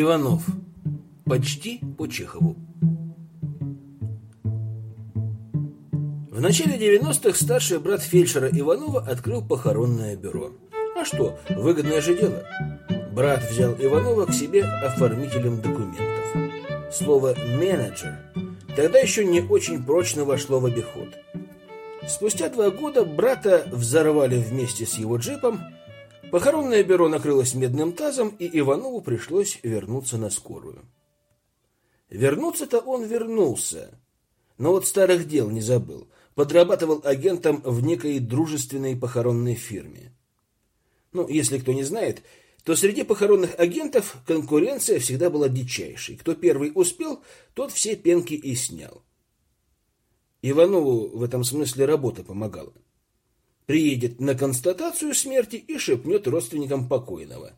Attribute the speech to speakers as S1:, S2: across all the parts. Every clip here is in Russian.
S1: Иванов. Почти по Чехову. В начале 90-х старший брат фельдшера Иванова открыл похоронное бюро. А что, выгодное же дело. Брат взял Иванова к себе оформителем документов. Слово «менеджер» тогда еще не очень прочно вошло в обиход. Спустя два года брата взорвали вместе с его джипом, похоронное бюро накрылось медным тазом, и Иванову пришлось вернуться на скорую. Вернуться-то он вернулся, но вот старых дел не забыл. Подрабатывал агентом в некой дружественной похоронной фирме. Ну, если кто не знает, то среди похоронных агентов конкуренция всегда была дичайшей. Кто первый успел, тот все пенки и снял. Иванову в этом смысле работа помогала. Приедет на констатацию смерти и шепнет родственникам покойного.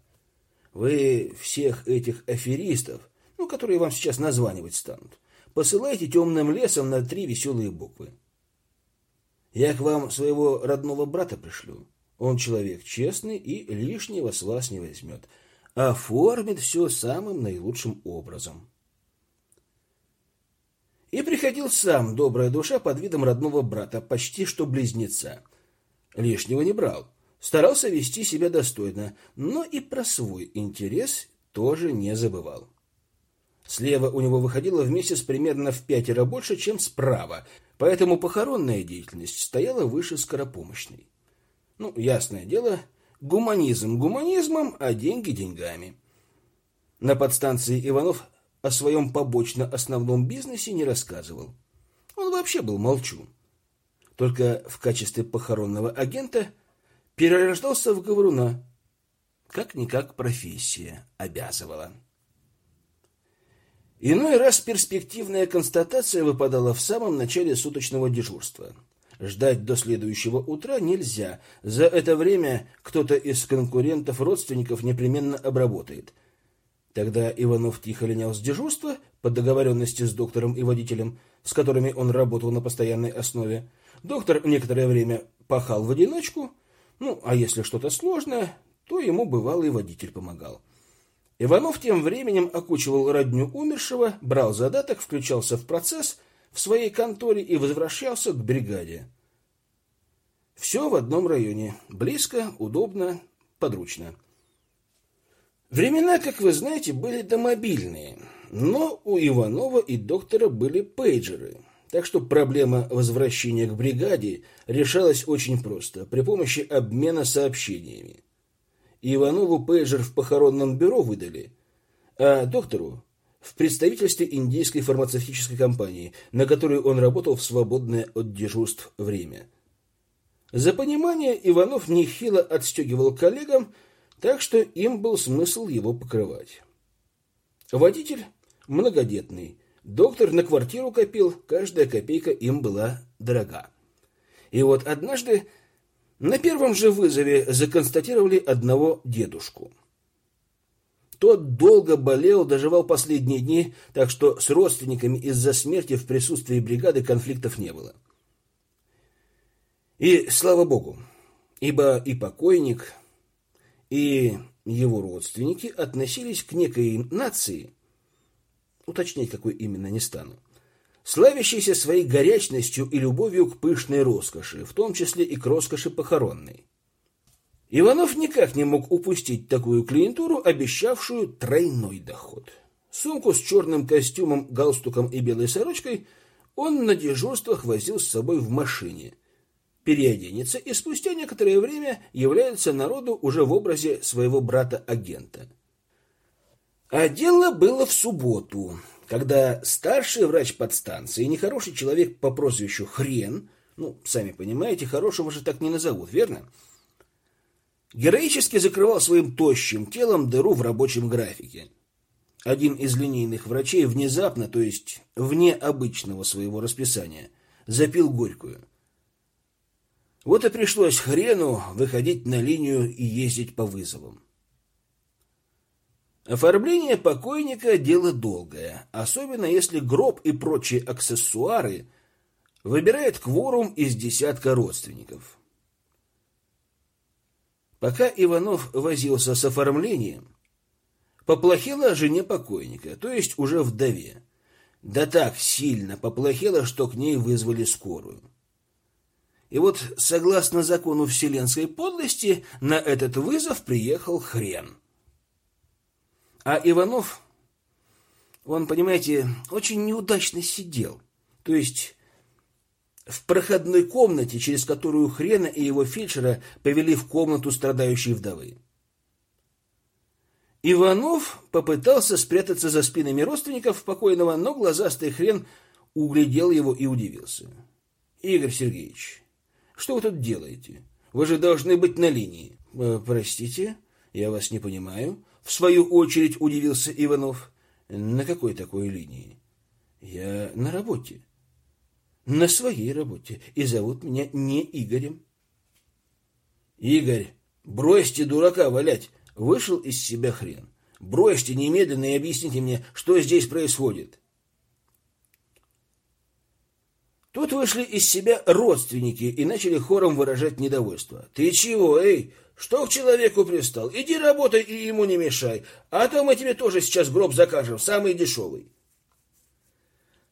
S1: Вы всех этих аферистов, ну, которые вам сейчас названивать станут, посылайте темным лесом на три веселые буквы. Я к вам своего родного брата пришлю. Он человек честный и лишнего с вас не возьмет. Оформит все самым наилучшим образом. И приходил сам, добрая душа, под видом родного брата, почти что близнеца. Лишнего не брал. Старался вести себя достойно, но и про свой интерес тоже не забывал. Слева у него выходило в месяц примерно в пятеро больше, чем справа, поэтому похоронная деятельность стояла выше скоропомощной. Ну, ясное дело, гуманизм гуманизмом, а деньги деньгами. На подстанции Иванов о своем побочно-основном бизнесе не рассказывал. Он вообще был молчун. Только в качестве похоронного агента перерождался в говоруна. Как-никак профессия обязывала. Иной раз перспективная констатация выпадала в самом начале суточного дежурства. Ждать до следующего утра нельзя. За это время кто-то из конкурентов родственников непременно обработает – Тогда Иванов тихо линял с дежурства по договоренности с доктором и водителем, с которыми он работал на постоянной основе. Доктор некоторое время пахал в одиночку, ну, а если что-то сложное, то ему бывалый водитель помогал. Иванов тем временем окучивал родню умершего, брал задаток, включался в процесс в своей конторе и возвращался к бригаде. Все в одном районе. Близко, удобно, подручно. Времена, как вы знаете, были домобильные, но у Иванова и доктора были пейджеры, так что проблема возвращения к бригаде решалась очень просто, при помощи обмена сообщениями. Иванову пейджер в похоронном бюро выдали, а доктору в представительстве индийской фармацевтической компании, на которой он работал в свободное от дежурств время. За понимание Иванов нехило отстегивал коллегам, так что им был смысл его покрывать. Водитель многодетный, доктор на квартиру копил, каждая копейка им была дорога. И вот однажды на первом же вызове законстатировали одного дедушку. Тот долго болел, доживал последние дни, так что с родственниками из-за смерти в присутствии бригады конфликтов не было. И слава богу, ибо и покойник, и его родственники относились к некой нации, уточнять какой именно не стану, славящейся своей горячностью и любовью к пышной роскоши, в том числе и к роскоши похоронной. Иванов никак не мог упустить такую клиентуру, обещавшую тройной доход. Сумку с черным костюмом, галстуком и белой сорочкой он на дежурствах возил с собой в машине – переоденется и спустя некоторое время является народу уже в образе своего брата-агента. А дело было в субботу, когда старший врач подстанции, нехороший человек по прозвищу Хрен, ну, сами понимаете, хорошего же так не назовут, верно? Героически закрывал своим тощим телом дыру в рабочем графике. Один из линейных врачей внезапно, то есть вне обычного своего расписания, запил горькую – вот и пришлось хрену выходить на линию и ездить по вызовам. Оформление покойника – дело долгое, особенно если гроб и прочие аксессуары выбирает кворум из десятка родственников. Пока Иванов возился с оформлением, поплохело жене покойника, то есть уже вдове. Да так сильно поплохело, что к ней вызвали скорую. И вот, согласно закону вселенской подлости, на этот вызов приехал хрен. А Иванов, он, понимаете, очень неудачно сидел. То есть в проходной комнате, через которую хрена и его фельдшера повели в комнату страдающей вдовы. Иванов попытался спрятаться за спинами родственников покойного, но глазастый хрен углядел его и удивился. «Игорь Сергеевич, что вы тут делаете? Вы же должны быть на линии». «Э, «Простите, я вас не понимаю». В свою очередь удивился Иванов. «На какой такой линии?» «Я на работе». «На своей работе. И зовут меня не Игорем». «Игорь, бросьте дурака валять!» Вышел из себя хрен. Бросьте немедленно и объясните мне, что здесь происходит. Тут вышли из себя родственники и начали хором выражать недовольство. «Ты чего, эй? Что к человеку пристал? Иди работай и ему не мешай, а то мы тебе тоже сейчас гроб закажем, самый дешевый».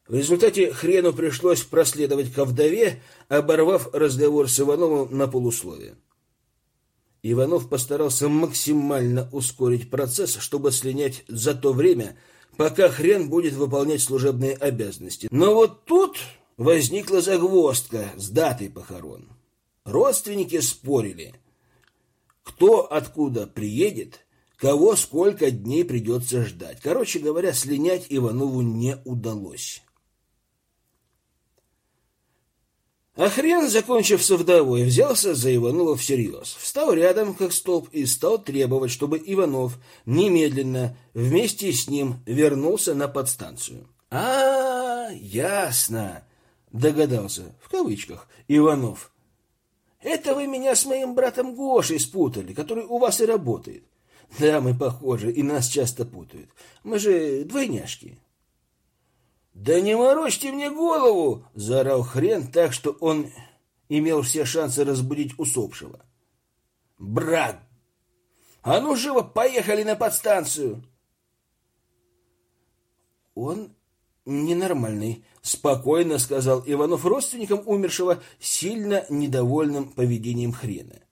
S1: В результате хрену пришлось проследовать ко вдове, оборвав разговор с Ивановым на полусловие. Иванов постарался максимально ускорить процесс, чтобы слинять за то время, пока хрен будет выполнять служебные обязанности. Но вот тут возникла загвоздка с датой похорон. Родственники спорили, кто откуда приедет, кого сколько дней придется ждать. Короче говоря, слинять Иванову не удалось. А хрен, закончив со вдовой, взялся за Иванова всерьез. Встал рядом, как столб, и стал требовать, чтобы Иванов немедленно вместе с ним вернулся на подстанцию. а, -а, -а ясно!» — догадался, в кавычках, Иванов. «Это вы меня с моим братом Гошей спутали, который у вас и работает. Да, мы похожи, и нас часто путают. Мы же двойняшки». «Да не морочьте мне голову!» — заорал хрен так, что он имел все шансы разбудить усопшего. «Брат! А ну живо, поехали на подстанцию!» «Он ненормальный», — спокойно сказал Иванов родственникам умершего, сильно недовольным поведением хрена.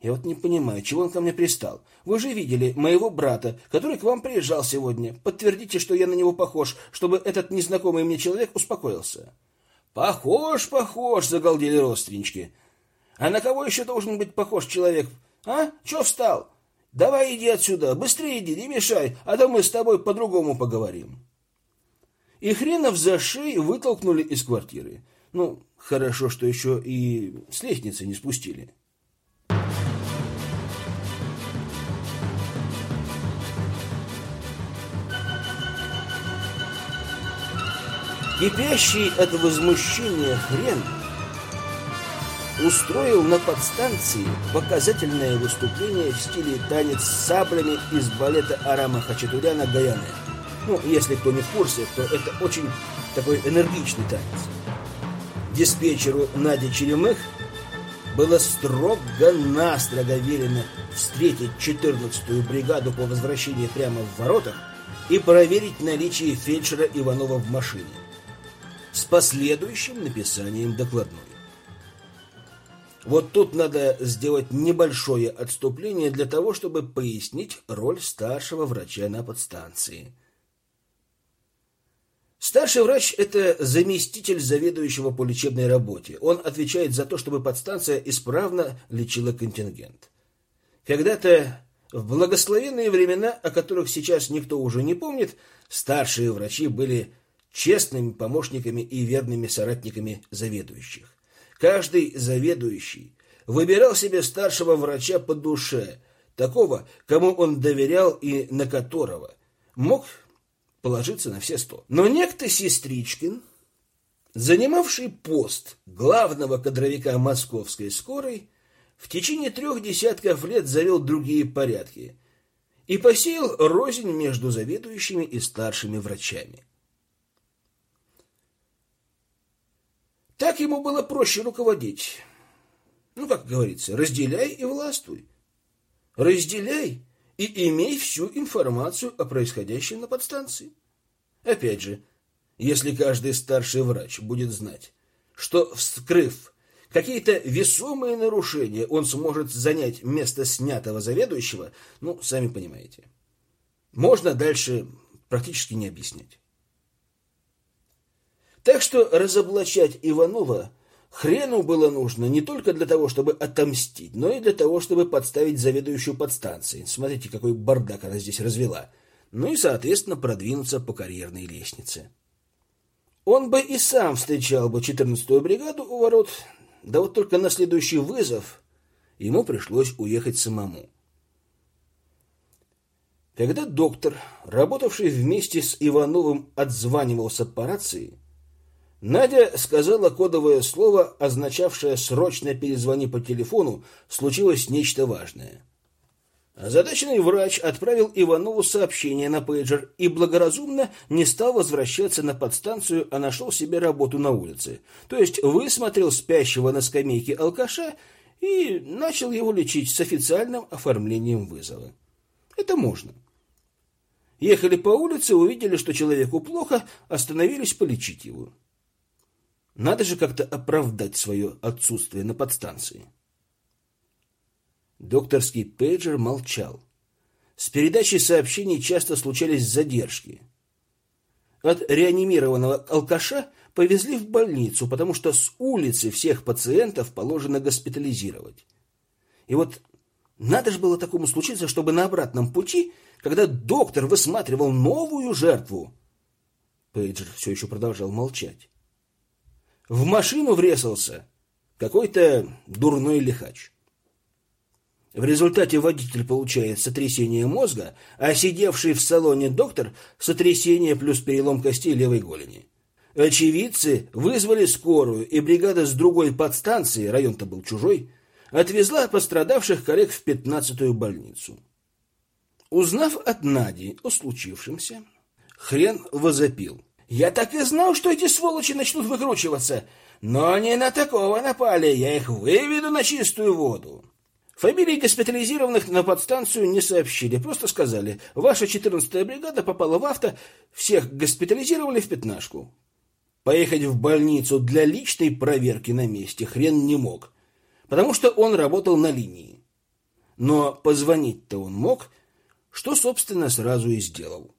S1: Я вот не понимаю, чего он ко мне пристал. Вы же видели моего брата, который к вам приезжал сегодня. Подтвердите, что я на него похож, чтобы этот незнакомый мне человек успокоился. Похож, похож, загалдели родственнички. А на кого еще должен быть похож человек? А? Че встал? Давай иди отсюда, быстрее иди, не мешай, а то мы с тобой по-другому поговорим. И хренов за шею вытолкнули из квартиры. Ну, хорошо, что еще и с лестницы не спустили. Кипящий от возмущения хрен устроил на подстанции показательное выступление в стиле танец с саблями из балета Арама Хачатуряна «Гаяне». Ну, если кто не в курсе, то это очень такой энергичный танец. Диспетчеру Наде Черемых было строго-настрого велено встретить 14-ю бригаду по возвращении прямо в воротах и проверить наличие фельдшера Иванова в машине с последующим написанием докладной. Вот тут надо сделать небольшое отступление для того, чтобы пояснить роль старшего врача на подстанции. Старший врач – это заместитель заведующего по лечебной работе. Он отвечает за то, чтобы подстанция исправно лечила контингент. Когда-то в благословенные времена, о которых сейчас никто уже не помнит, старшие врачи были честными помощниками и верными соратниками заведующих. Каждый заведующий выбирал себе старшего врача по душе, такого, кому он доверял и на которого мог положиться на все сто. Но некто Сестричкин, занимавший пост главного кадровика московской скорой, в течение трех десятков лет завел другие порядки и посеял рознь между заведующими и старшими врачами. Так ему было проще руководить. Ну, как говорится, разделяй и властвуй. Разделяй и имей всю информацию о происходящем на подстанции. Опять же, если каждый старший врач будет знать, что, вскрыв какие-то весомые нарушения, он сможет занять место снятого заведующего, ну, сами понимаете. Можно дальше практически не объяснять. Так что разоблачать Иванова хрену было нужно не только для того, чтобы отомстить, но и для того, чтобы подставить заведующую подстанцией. Смотрите, какой бардак она здесь развела. Ну и, соответственно, продвинуться по карьерной лестнице. Он бы и сам встречал бы 14-ю бригаду у ворот, да вот только на следующий вызов ему пришлось уехать самому. Когда доктор, работавший вместе с Ивановым, отзванивался по рации, Надя сказала кодовое слово, означавшее «срочно перезвони по телефону, случилось нечто важное». Озадаченный врач отправил Иванову сообщение на пейджер и благоразумно не стал возвращаться на подстанцию, а нашел себе работу на улице. То есть высмотрел спящего на скамейке алкаша и начал его лечить с официальным оформлением вызова. Это можно. Ехали по улице, увидели, что человеку плохо, остановились полечить его. Надо же как-то оправдать свое отсутствие на подстанции. Докторский пейджер молчал. С передачей сообщений часто случались задержки. От реанимированного алкаша повезли в больницу, потому что с улицы всех пациентов положено госпитализировать. И вот надо же было такому случиться, чтобы на обратном пути, когда доктор высматривал новую жертву, Пейджер все еще продолжал молчать. В машину врезался какой-то дурной лихач. В результате водитель получает сотрясение мозга, а сидевший в салоне доктор – сотрясение плюс перелом костей левой голени. Очевидцы вызвали скорую, и бригада с другой подстанции, район-то был чужой, отвезла пострадавших коллег в пятнадцатую больницу. Узнав от Нади о случившемся, хрен возопил – я так и знал, что эти сволочи начнут выкручиваться. Но не на такого напали, я их выведу на чистую воду. Фамилии госпитализированных на подстанцию не сообщили, просто сказали, ваша 14-я бригада попала в авто, всех госпитализировали в пятнашку. Поехать в больницу для личной проверки на месте хрен не мог, потому что он работал на линии. Но позвонить-то он мог, что, собственно, сразу и сделал.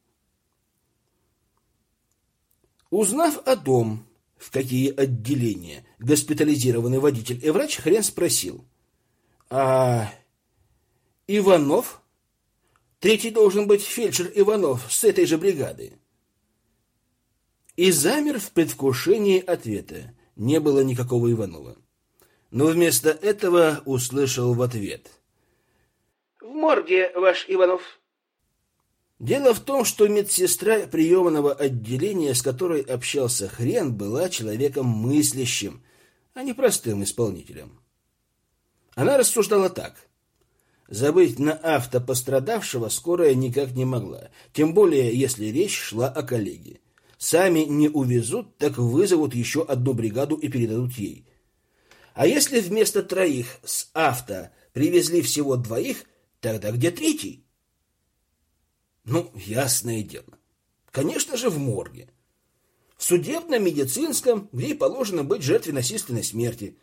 S1: Узнав о том, в какие отделения госпитализированный водитель и врач, хрен спросил. А Иванов? Третий должен быть фельдшер Иванов с этой же бригады. И замер в предвкушении ответа. Не было никакого Иванова. Но вместо этого услышал в ответ. «В морге, ваш Иванов». Дело в том, что медсестра приемного отделения, с которой общался Хрен, была человеком мыслящим, а не простым исполнителем. Она рассуждала так. Забыть на авто пострадавшего скорая никак не могла, тем более, если речь шла о коллеге. Сами не увезут, так вызовут еще одну бригаду и передадут ей. А если вместо троих с авто привезли всего двоих, тогда где третий? Ну, ясное дело. Конечно же, в морге. В судебно-медицинском, где положено быть жертве насильственной смерти.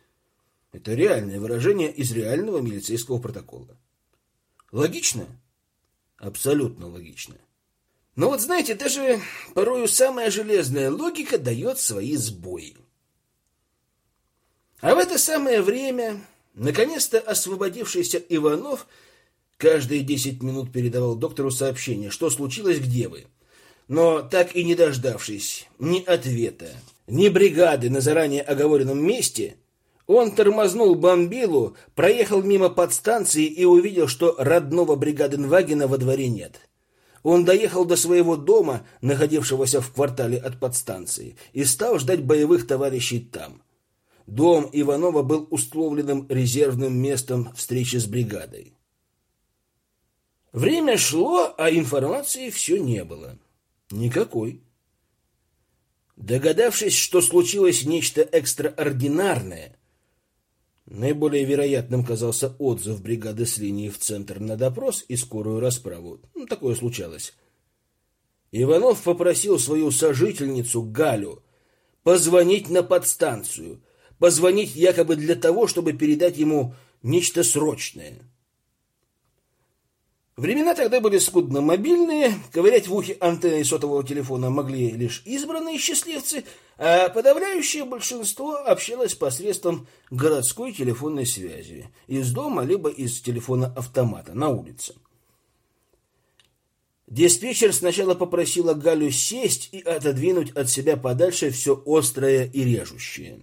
S1: Это реальное выражение из реального милицейского протокола. Логично? Абсолютно логично. Но вот знаете, даже порою самая железная логика дает свои сбои. А в это самое время, наконец-то освободившийся Иванов – Каждые десять минут передавал доктору сообщение, что случилось, где вы. Но так и не дождавшись ни ответа, ни бригады на заранее оговоренном месте, он тормознул бомбилу, проехал мимо подстанции и увидел, что родного бригаденвагена во дворе нет. Он доехал до своего дома, находившегося в квартале от подстанции, и стал ждать боевых товарищей там. Дом Иванова был условленным резервным местом встречи с бригадой. Время шло, а информации все не было. Никакой. Догадавшись, что случилось нечто экстраординарное, Наиболее вероятным казался отзыв бригады с линии в центр на допрос и скорую расправу. Ну, такое случалось. Иванов попросил свою сожительницу Галю позвонить на подстанцию, позвонить якобы для того, чтобы передать ему нечто срочное. Времена тогда были скудно мобильные, ковырять в ухе антенны сотового телефона могли лишь избранные счастливцы, а подавляющее большинство общалось посредством городской телефонной связи, из дома либо из телефона автомата на улице. Диспетчер сначала попросила Галю сесть и отодвинуть от себя подальше все острое и режущее.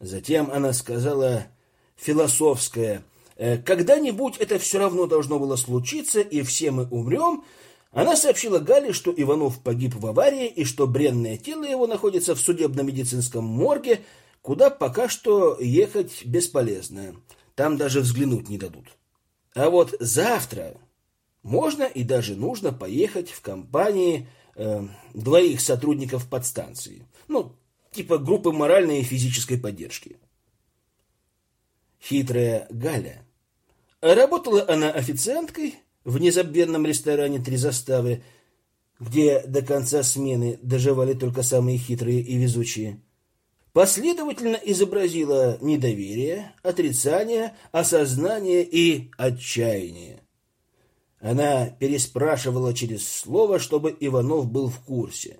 S1: Затем она сказала философское «Э, «Когда-нибудь это все равно должно было случиться, и все мы умрем», она сообщила Гале, что Иванов погиб в аварии и что бренное тело его находится в судебно-медицинском морге, куда пока что ехать бесполезно. Там даже взглянуть не дадут. А вот завтра можно и даже нужно поехать в компании э, двоих сотрудников подстанции. Ну, типа группы моральной и физической поддержки. Хитрая Галя. Работала она официанткой в незабвенном ресторане «Три заставы», где до конца смены доживали только самые хитрые и везучие. Последовательно изобразила недоверие, отрицание, осознание и отчаяние. Она переспрашивала через слово, чтобы Иванов был в курсе.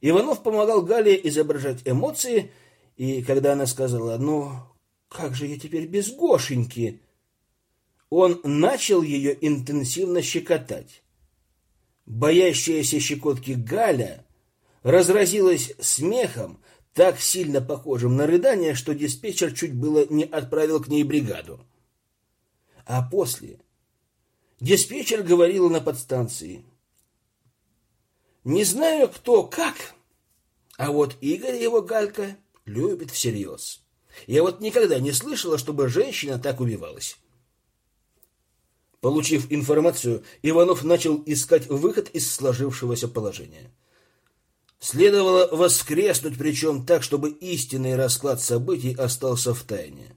S1: Иванов помогал Гале изображать эмоции, и когда она сказала «Ну, как же я теперь без Гошеньки?» он начал ее интенсивно щекотать. Боящаяся щекотки Галя разразилась смехом, так сильно похожим на рыдание, что диспетчер чуть было не отправил к ней бригаду. А после Диспетчер говорила на подстанции. Не знаю, кто как, а вот Игорь его Галька любит всерьез. Я вот никогда не слышала, чтобы женщина так убивалась. Получив информацию, Иванов начал искать выход из сложившегося положения. Следовало воскреснуть, причем так, чтобы истинный расклад событий остался в тайне.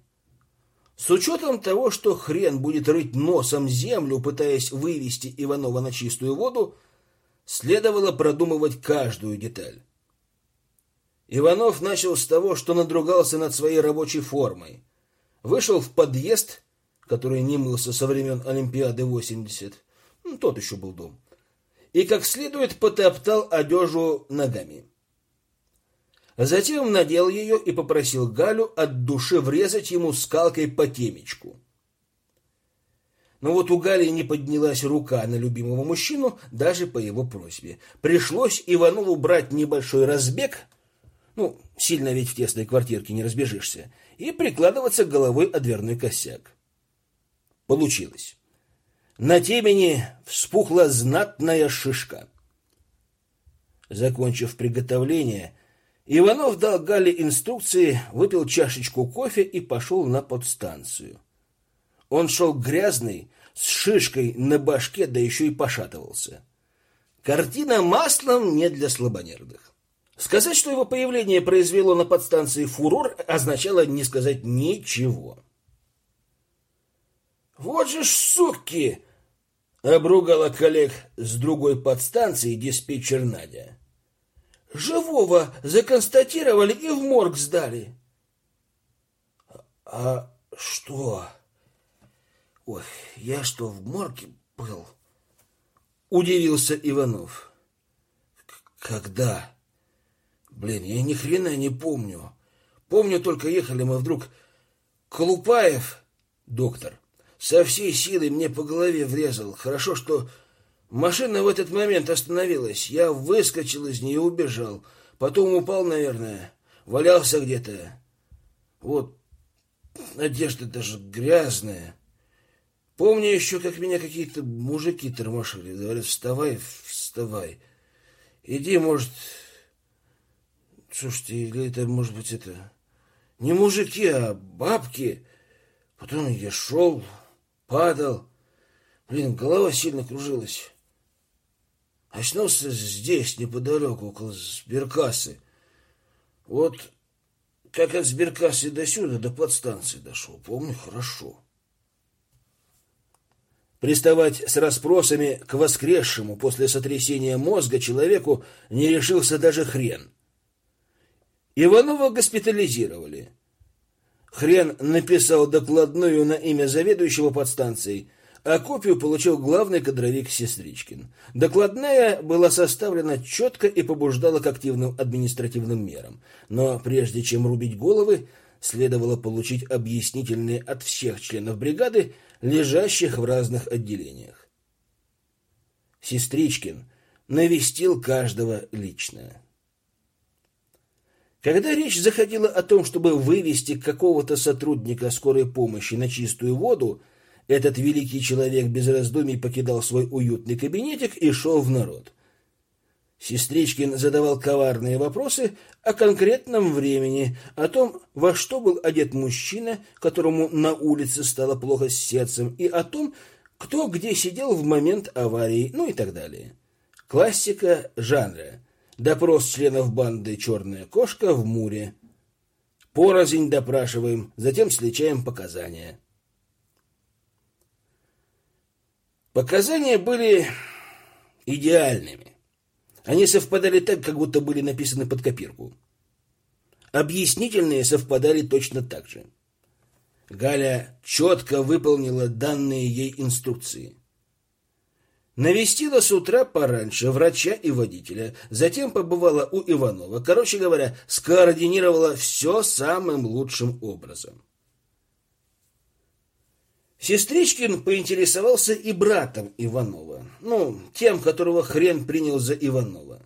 S1: С учетом того, что хрен будет рыть носом землю, пытаясь вывести Иванова на чистую воду, следовало продумывать каждую деталь. Иванов начал с того, что надругался над своей рабочей формой. Вышел в подъезд, который не мылся со времен Олимпиады 80, ну, тот еще был дом, и как следует потоптал одежу ногами. Затем надел ее и попросил Галю от души врезать ему скалкой по темечку. Но вот у Гали не поднялась рука на любимого мужчину даже по его просьбе. Пришлось Иванову брать небольшой разбег, ну, сильно ведь в тесной квартирке не разбежишься, и прикладываться головой о дверной косяк. Получилось. На темени вспухла знатная шишка. Закончив приготовление, Иванов дал Гале инструкции, выпил чашечку кофе и пошел на подстанцию. Он шел грязный, с шишкой на башке, да еще и пошатывался. Картина маслом не для слабонервных. Сказать, что его появление произвело на подстанции фурор, означало не сказать ничего. «Вот же ж суки!» — обругала коллег с другой подстанции диспетчер Надя. Живого законстатировали и в морг сдали. А что? Ой, я что, в морге был? Удивился Иванов. Когда? Блин, я ни хрена не помню. Помню, только ехали мы вдруг Колупаев, доктор, со всей силы мне по голове врезал. Хорошо, что Машина в этот момент остановилась. Я выскочил из нее и убежал. Потом упал, наверное. Валялся где-то. Вот, одежда даже грязная. Помню еще, как меня какие-то мужики тормошили. Говорят, вставай, вставай. Иди, может... Слушайте, или это, может быть, это... Не мужики, а бабки. Потом я шел, падал. Блин, голова сильно кружилась. Очнулся здесь, неподалеку, около сберкассы. Вот как от сберкассы до сюда, до подстанции дошел. Помню хорошо. Приставать с расспросами к воскресшему после сотрясения мозга человеку не решился даже хрен. Иванова госпитализировали. Хрен написал докладную на имя заведующего подстанцией, а копию получил главный кадровик Сестричкин. Докладная была составлена четко и побуждала к активным административным мерам. Но прежде чем рубить головы, следовало получить объяснительные от всех членов бригады, лежащих в разных отделениях. Сестричкин навестил каждого лично. Когда речь заходила о том, чтобы вывести какого-то сотрудника скорой помощи на чистую воду, этот великий человек без раздумий покидал свой уютный кабинетик и шел в народ. Сестричкин задавал коварные вопросы о конкретном времени, о том, во что был одет мужчина, которому на улице стало плохо с сердцем, и о том, кто где сидел в момент аварии, ну и так далее. Классика жанра. Допрос членов банды «Черная кошка» в Муре. Порознь допрашиваем, затем сличаем показания. Показания были идеальными. Они совпадали так, как будто были написаны под копирку. Объяснительные совпадали точно так же. Галя четко выполнила данные ей инструкции. Навестила с утра пораньше врача и водителя, затем побывала у Иванова. Короче говоря, скоординировала все самым лучшим образом. Сестричкин поинтересовался и братом Иванова, ну, тем, которого хрен принял за Иванова.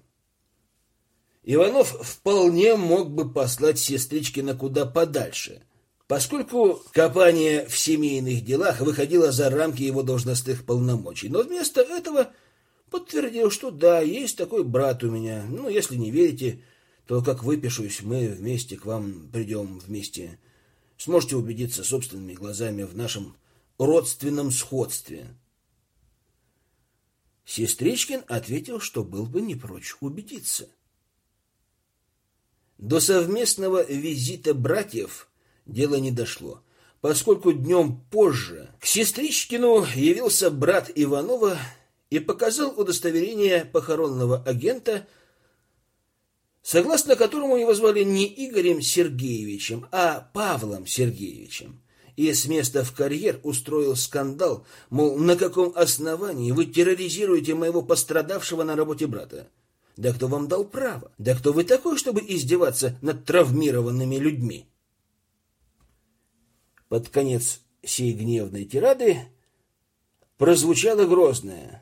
S1: Иванов вполне мог бы послать Сестричкина куда подальше, поскольку копание в семейных делах выходило за рамки его должностных полномочий. Но вместо этого подтвердил, что да, есть такой брат у меня. Ну, если не верите, то как выпишусь, мы вместе к вам придем вместе. Сможете убедиться собственными глазами в нашем родственном сходстве. Сестричкин ответил, что был бы не прочь убедиться. До совместного визита братьев дело не дошло, поскольку днем позже к Сестричкину явился брат Иванова и показал удостоверение похоронного агента, согласно которому его звали не Игорем Сергеевичем, а Павлом Сергеевичем и с места в карьер устроил скандал, мол, на каком основании вы терроризируете моего пострадавшего на работе брата? Да кто вам дал право? Да кто вы такой, чтобы издеваться над травмированными людьми? Под конец сей гневной тирады прозвучало грозное.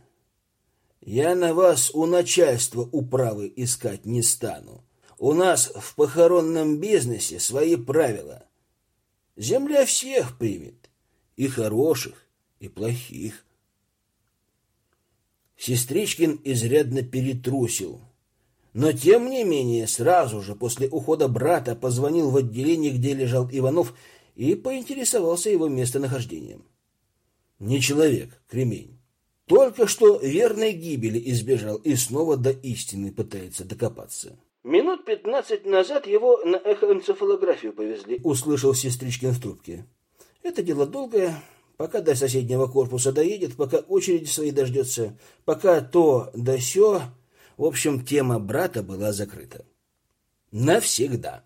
S1: «Я на вас у начальства управы искать не стану. У нас в похоронном бизнесе свои правила. Земля всех примет, и хороших, и плохих. Сестричкин изрядно перетрусил, но тем не менее сразу же после ухода брата позвонил в отделение, где лежал Иванов, и поинтересовался его местонахождением. Не человек, кремень. Только что верной гибели избежал и снова до истины пытается докопаться. Минут пятнадцать назад его на эхоэнцефалографию повезли, услышал сестричкин в трубке. Это дело долгое, пока до соседнего корпуса доедет, пока очереди свои дождется, пока то да сё. В общем, тема брата была закрыта. Навсегда.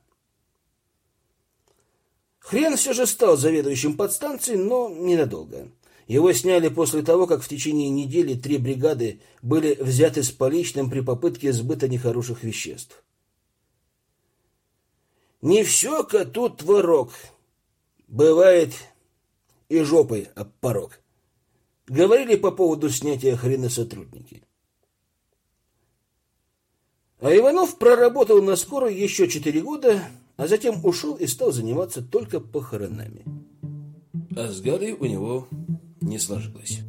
S1: Хрен все же стал заведующим подстанцией, но ненадолго. Его сняли после того, как в течение недели три бригады были взяты с поличным при попытке сбыта нехороших веществ. Не все-ка тут творог. Бывает и жопой об порог. Говорили по поводу снятия хрена сотрудники. А Иванов проработал на скорой еще четыре года, а затем ушел и стал заниматься только похоронами. А с Галей у него не сложилось.